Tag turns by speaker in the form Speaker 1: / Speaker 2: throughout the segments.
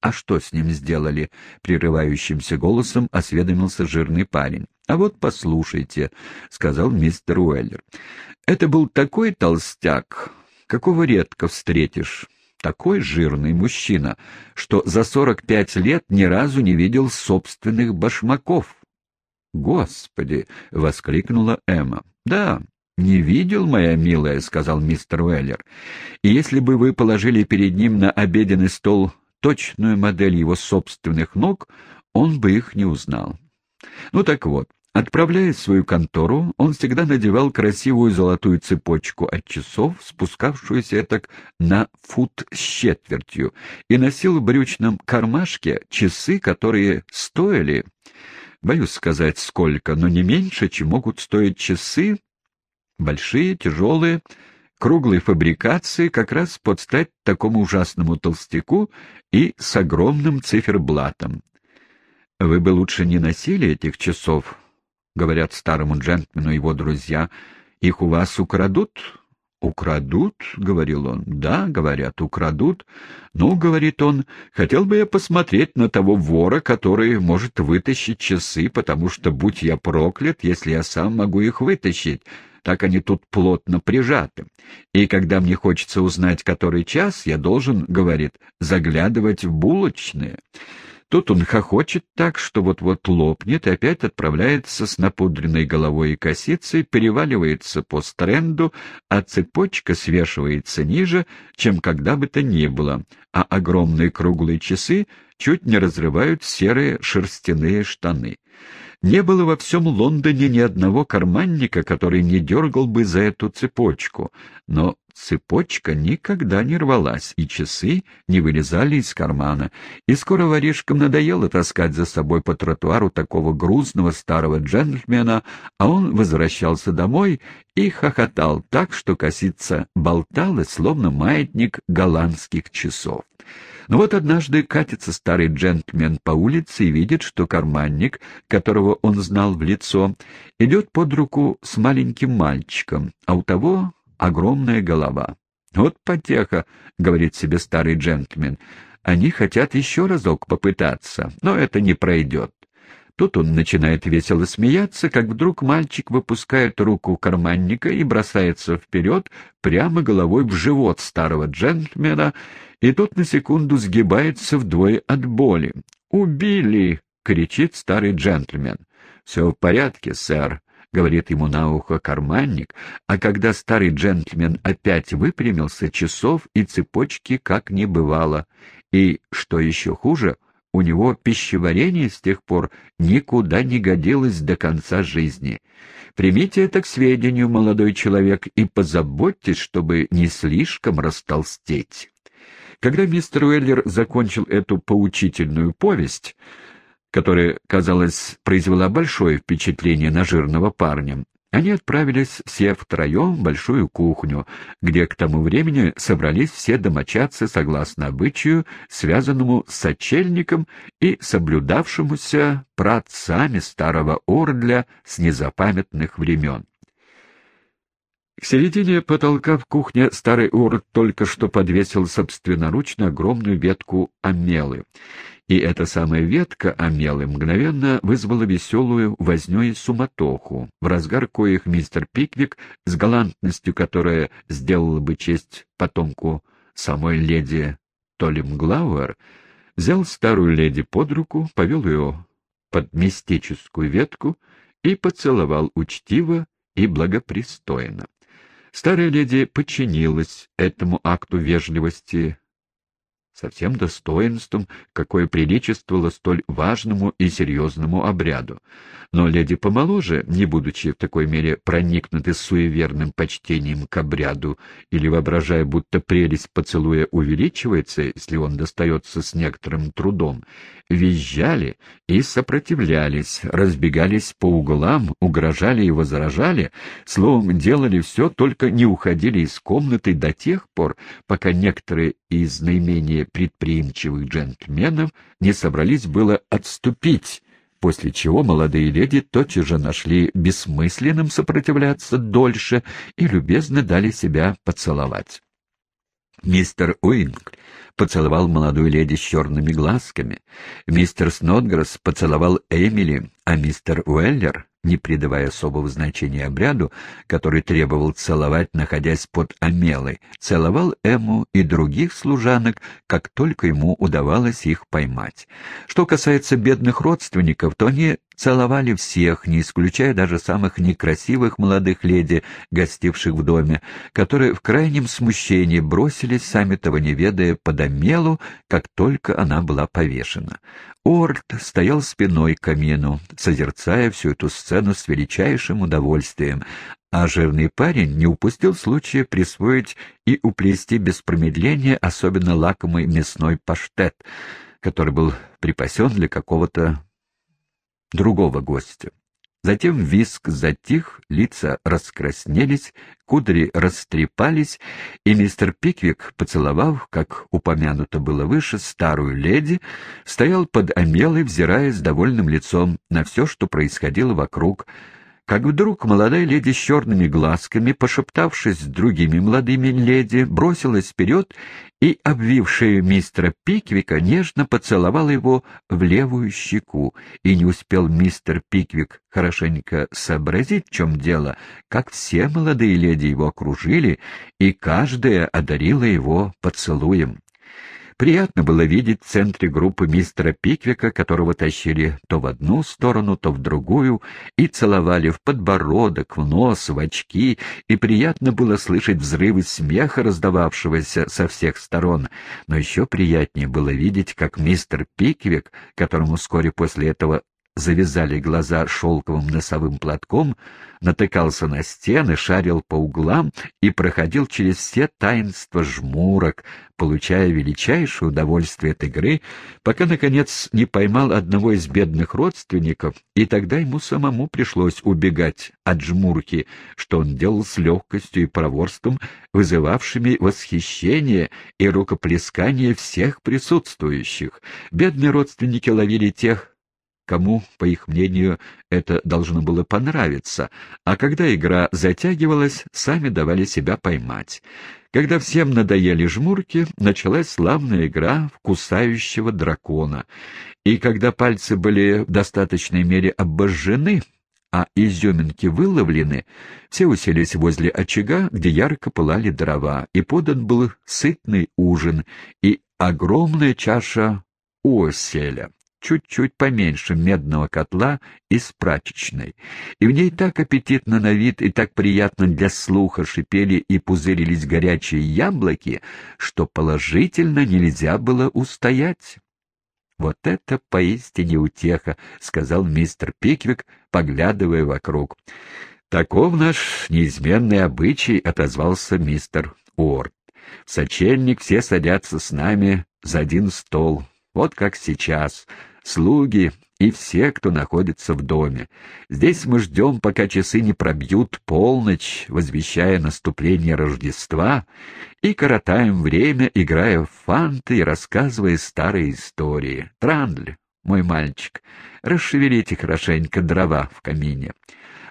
Speaker 1: «А что с ним сделали?» — прерывающимся голосом осведомился жирный парень. «А вот послушайте», — сказал мистер Уэллер. «Это был такой толстяк, какого редко встретишь. Такой жирный мужчина, что за сорок пять лет ни разу не видел собственных башмаков». «Господи!» — воскликнула Эмма. «Да, «Не видел, моя милая», — сказал мистер Уэллер. «И если бы вы положили перед ним на обеденный стол точную модель его собственных ног, он бы их не узнал. Ну так вот, отправляясь в свою контору, он всегда надевал красивую золотую цепочку от часов, спускавшуюся так на фут с четвертью, и носил в брючном кармашке часы, которые стоили, боюсь сказать сколько, но не меньше, чем могут стоить часы, большие, тяжелые, круглой фабрикации как раз под стать такому ужасному толстяку и с огромным циферблатом. «Вы бы лучше не носили этих часов», — говорят старому джентльмену его друзья. «Их у вас украдут?» «Украдут?» — говорил он. «Да, — говорят, — украдут. Ну, — говорит он, — хотел бы я посмотреть на того вора, который может вытащить часы, потому что, будь я проклят, если я сам могу их вытащить, так они тут плотно прижаты. И когда мне хочется узнать, который час, я должен, говорит, заглядывать в булочные. Тут он хохочет так, что вот-вот лопнет, и опять отправляется с напудренной головой и косицей, переваливается по стренду, а цепочка свешивается ниже, чем когда бы то ни было, а огромные круглые часы чуть не разрывают серые шерстяные штаны. Не было во всем Лондоне ни одного карманника, который не дергал бы за эту цепочку, но цепочка никогда не рвалась, и часы не вылезали из кармана, и скоро воришкам надоело таскать за собой по тротуару такого грузного старого джентльмена, а он возвращался домой и хохотал так, что косица болталась, словно маятник голландских часов. Но вот однажды катится старый джентльмен по улице и видит, что карманник, которого он знал в лицо, идет под руку с маленьким мальчиком, а у того огромная голова. «Вот потеха», — говорит себе старый джентльмен, — «они хотят еще разок попытаться, но это не пройдет». Тут он начинает весело смеяться, как вдруг мальчик выпускает руку карманника и бросается вперед, прямо головой в живот старого джентльмена, и тот на секунду сгибается вдвое от боли. «Убили!» — кричит старый джентльмен. «Все в порядке, сэр», — говорит ему на ухо карманник, а когда старый джентльмен опять выпрямился, часов и цепочки как не бывало. И, что еще хуже, у него пищеварение с тех пор никуда не годилось до конца жизни. Примите это к сведению, молодой человек, и позаботьтесь, чтобы не слишком растолстеть. Когда мистер Уэллер закончил эту поучительную повесть, которая, казалось, произвела большое впечатление на жирного парня, они отправились все втроем в большую кухню, где к тому времени собрались все домочадцы согласно обычаю, связанному с сочельником и соблюдавшемуся праотцами старого Ордля с незапамятных времен. К середине потолка в кухне старый Урод только что подвесил собственноручно огромную ветку амелы. И эта самая ветка амелы мгновенно вызвала веселую возню и суматоху, в разгар коих мистер Пиквик, с галантностью которая сделала бы честь потомку самой леди Толим Глауэр, взял старую леди под руку, повел ее под мистическую ветку и поцеловал учтиво и благопристойно. Старая леди подчинилась этому акту вежливости со всем достоинством, какое приличествовало столь важному и серьезному обряду. Но леди помоложе, не будучи в такой мере проникнуты суеверным почтением к обряду или воображая, будто прелесть поцелуя увеличивается, если он достается с некоторым трудом, визжали и сопротивлялись, разбегались по углам, угрожали и возражали, словом, делали все, только не уходили из комнаты до тех пор, пока некоторые из наименее предприимчивых джентльменов не собрались было отступить, после чего молодые леди тотчас же нашли бессмысленным сопротивляться дольше и любезно дали себя поцеловать. Мистер Уинг поцеловал молодую леди с черными глазками. Мистер Снотгресс поцеловал Эмили, а мистер Уэллер не придавая особого значения обряду, который требовал целовать, находясь под Амелой, целовал Эму и других служанок, как только ему удавалось их поймать. Что касается бедных родственников, то они целовали всех, не исключая даже самых некрасивых молодых леди, гостивших в доме, которые в крайнем смущении бросились, сами того не ведая, под Амелу, как только она была повешена. Орд стоял спиной к камину, созерцая всю эту сцену с величайшим удовольствием, а жирный парень не упустил случая присвоить и уплести без промедления особенно лакомый мясной паштет, который был припасен для какого-то другого гостя. Затем виск затих, лица раскраснелись, кудри растрепались, и мистер Пиквик, поцеловав, как упомянуто было выше, старую леди, стоял под омелой, взирая с довольным лицом на все, что происходило вокруг, как вдруг молодая леди с черными глазками, пошептавшись с другими молодыми леди, бросилась вперед и, обвившая мистера Пиквика, нежно поцеловала его в левую щеку, и не успел мистер Пиквик хорошенько сообразить, в чем дело, как все молодые леди его окружили, и каждая одарила его поцелуем. Приятно было видеть в центре группы мистера Пиквика, которого тащили то в одну сторону, то в другую, и целовали в подбородок, в нос, в очки, и приятно было слышать взрывы смеха, раздававшегося со всех сторон. Но еще приятнее было видеть, как мистер Пиквик, которому вскоре после этого завязали глаза шелковым носовым платком, натыкался на стены, шарил по углам и проходил через все таинства жмурок, получая величайшее удовольствие от игры, пока, наконец, не поймал одного из бедных родственников, и тогда ему самому пришлось убегать от жмурки, что он делал с легкостью и проворством, вызывавшими восхищение и рукоплескание всех присутствующих. Бедные родственники ловили тех, кому, по их мнению, это должно было понравиться, а когда игра затягивалась, сами давали себя поймать. Когда всем надоели жмурки, началась славная игра в кусающего дракона, и когда пальцы были в достаточной мере обожжены, а изюминки выловлены, все уселись возле очага, где ярко пылали дрова, и подан был сытный ужин и огромная чаша оселя чуть-чуть поменьше медного котла из прачечной, и в ней так аппетитно на вид и так приятно для слуха шипели и пузырились горячие яблоки, что положительно нельзя было устоять. «Вот это поистине утеха», — сказал мистер Пиквик, поглядывая вокруг. «Таков наш неизменный обычай», — отозвался мистер Уорд. «В сочельник все садятся с нами за один стол, вот как сейчас, слуги и все, кто находится в доме. Здесь мы ждем, пока часы не пробьют полночь, возвещая наступление Рождества, и коротаем время, играя в фанты и рассказывая старые истории. Трандль, мой мальчик, расшевелите хорошенько дрова в камине.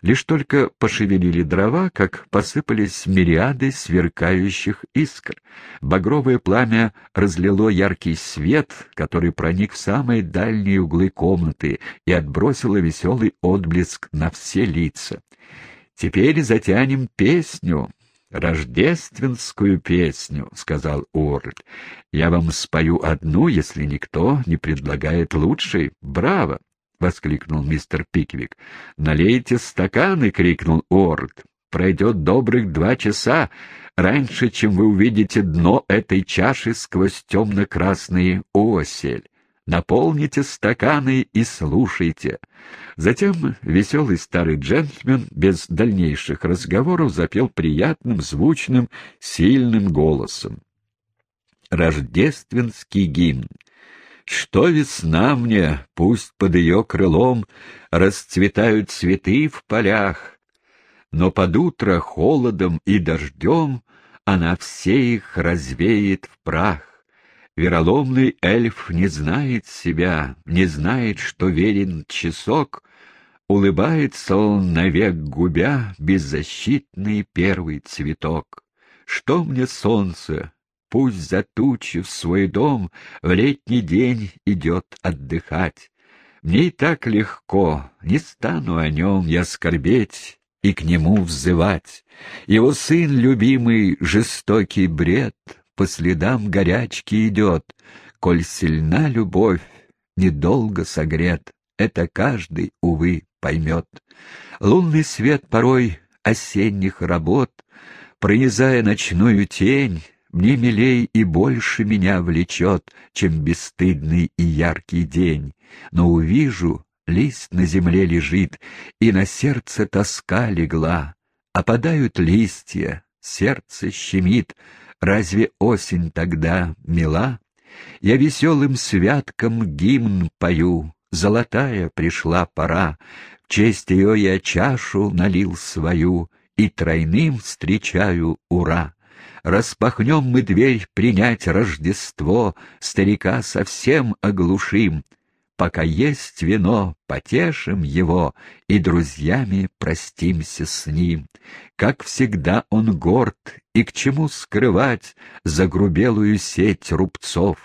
Speaker 1: Лишь только пошевелили дрова, как посыпались мириады сверкающих искр. Багровое пламя разлило яркий свет, который проник в самые дальние углы комнаты и отбросило веселый отблеск на все лица. «Теперь затянем песню», «Рождественскую песню», — сказал Уорлд. «Я вам спою одну, если никто не предлагает лучшей. Браво!» — воскликнул мистер Пиквик. «Налейте стаканы!» — крикнул Уорд. «Пройдет добрых два часа, раньше, чем вы увидите дно этой чаши сквозь темно-красные осель. Наполните стаканы и слушайте». Затем веселый старый джентльмен без дальнейших разговоров запел приятным, звучным, сильным голосом. Рождественский гимн. Что весна мне, пусть под ее крылом Расцветают цветы в полях, Но под утро холодом и дождем Она все их развеет в прах. Вероломный эльф не знает себя, Не знает, что верен часок, Улыбается он навек губя Беззащитный первый цветок. Что мне солнце, пусть за тучи в свой дом в летний день идет отдыхать. Мне и так легко, не стану о нем я скорбеть и к нему взывать. Его сын любимый, жестокий бред, по следам горячки идет, коль сильна любовь, недолго согрет, это каждый, увы, поймет. Лунный свет порой осенних работ, пронизая ночную тень, мне милей и больше меня влечет, чем бесстыдный и яркий день. Но увижу, лист на земле лежит, и на сердце тоска легла. Опадают листья, сердце щемит, разве осень тогда мила? Я веселым святком гимн пою, золотая пришла пора, в честь ее я чашу налил свою и тройным встречаю ура. Распахнем мы дверь принять Рождество, старика совсем оглушим. Пока есть вино, потешим его и друзьями простимся с ним. Как всегда он горд, и к чему скрывать загрубелую сеть рубцов?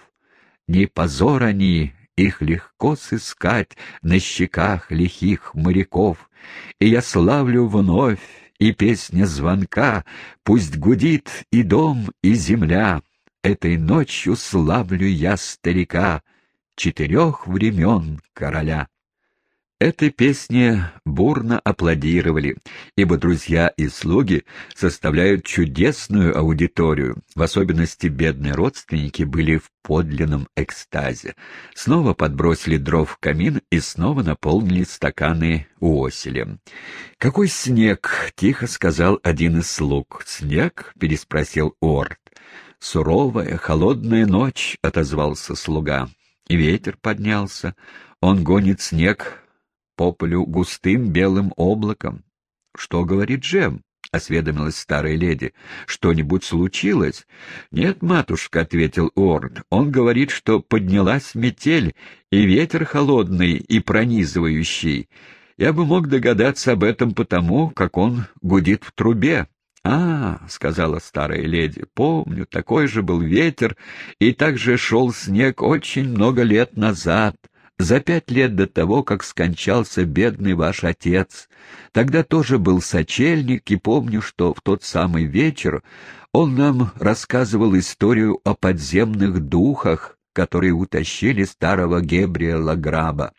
Speaker 1: Не позор они, их легко сыскать на щеках лихих моряков, и я славлю вновь, и песня звонка пусть гудит и дом, и земля. Этой ночью славлю я старика, четырех времен короля. Этой песне бурно аплодировали, ибо друзья и слуги составляют чудесную аудиторию. В особенности бедные родственники были в подлинном экстазе. Снова подбросили дров в камин и снова наполнили стаканы уоселем. «Какой снег!» — тихо сказал один из слуг. «Снег?» — переспросил Орд. «Суровая, холодная ночь», — отозвался слуга. И ветер поднялся. Он гонит снег по полю густым белым облаком. — Что говорит Джем? — осведомилась старая леди. — Что-нибудь случилось? — Нет, матушка, — ответил Уорд. — Он говорит, что поднялась метель, и ветер холодный и пронизывающий. Я бы мог догадаться об этом потому, как он гудит в трубе. — А, — сказала старая леди, — помню, такой же был ветер, и также шел снег очень много лет назад за пять лет до того, как скончался бедный ваш отец. Тогда тоже был сочельник, и помню, что в тот самый вечер он нам рассказывал историю о подземных духах, которые утащили старого Гебриэла Граба.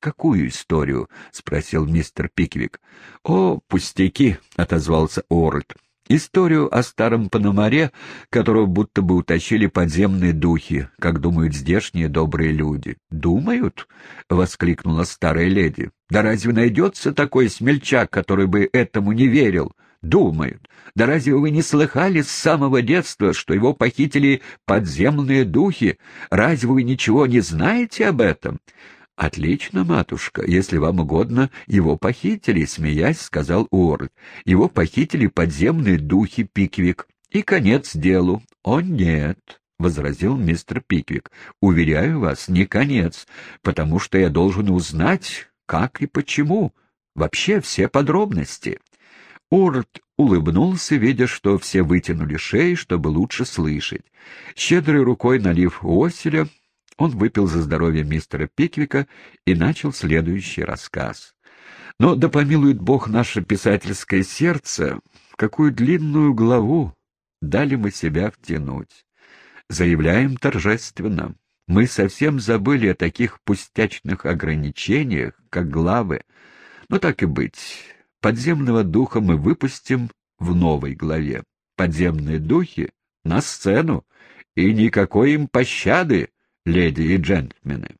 Speaker 1: «Какую историю?» — спросил мистер Пиквик. «О, пустяки!» — отозвался Уорлд. Историю о старом Пономаре, которого будто бы утащили подземные духи, как думают здешние добрые люди. «Думают?» — воскликнула старая леди. «Да разве найдется такой смельчак, который бы этому не верил?» «Думают. Да разве вы не слыхали с самого детства, что его похитили подземные духи? Разве вы ничего не знаете об этом?» «Отлично, матушка. Если вам угодно, его похитили», — смеясь, сказал Уорд. «Его похитили подземные духи Пиквик. И конец делу». «О, нет», — возразил мистер Пиквик. «Уверяю вас, не конец, потому что я должен узнать, как и почему. Вообще все подробности». Урт улыбнулся, видя, что все вытянули шеи, чтобы лучше слышать. Щедрой рукой налив оселя, он выпил за здоровье мистера Пиквика и начал следующий рассказ. Но да помилует Бог наше писательское сердце, какую длинную главу дали мы себя втянуть. Заявляем торжественно. Мы совсем забыли о таких пустячных ограничениях, как главы. Но так и быть, подземного духа мы выпустим в новой главе. Подземные духи на сцену, и никакой им пощады, леди и джентльмены.